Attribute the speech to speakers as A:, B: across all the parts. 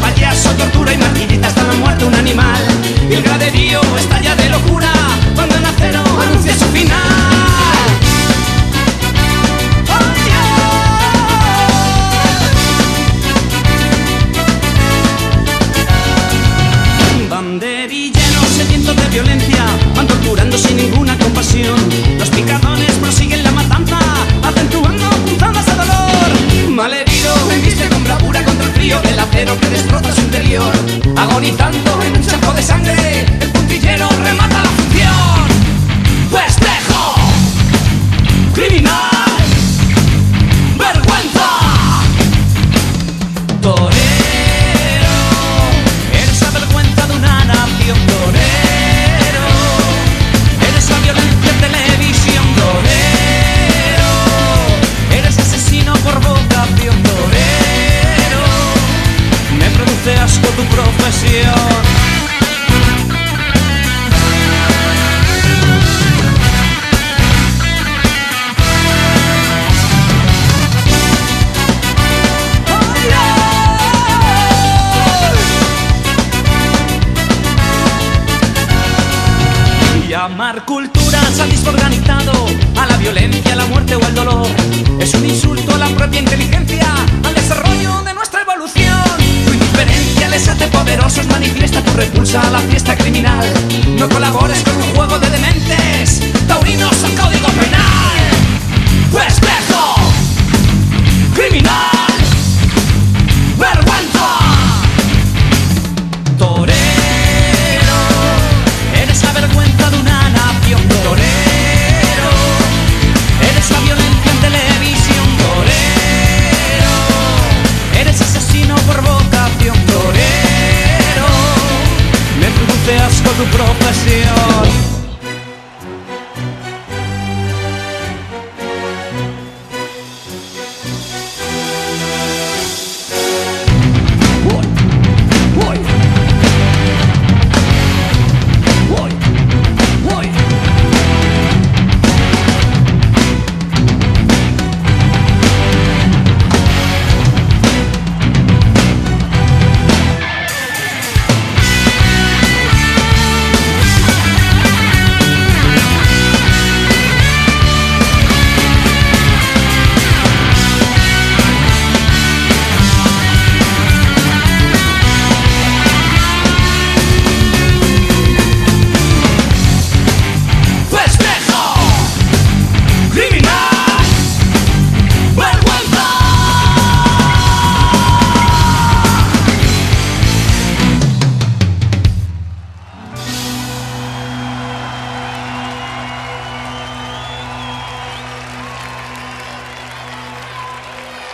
A: payaso, tortura y martirio. Llamar cultura al sadismo organizado, a la violencia, a la muerte o al dolor. Es un insulto a la propia inteligencia, al desarrollo de nuestra evolución. Tu indiferencia les hace poderosos, manifiesta tu repulsa a la fiesta criminal. No colabores con un juego de dementes, taurinos on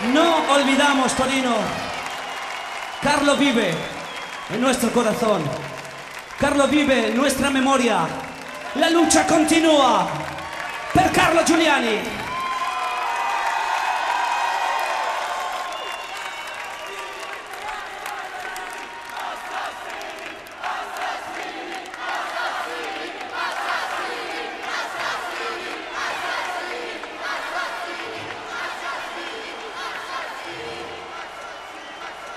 A: No olvidamos, Torino. Carlo vive en nuestro corazón. Carlo vive en nuestra memoria. La lucha continúa. Per Carlo Giuliani.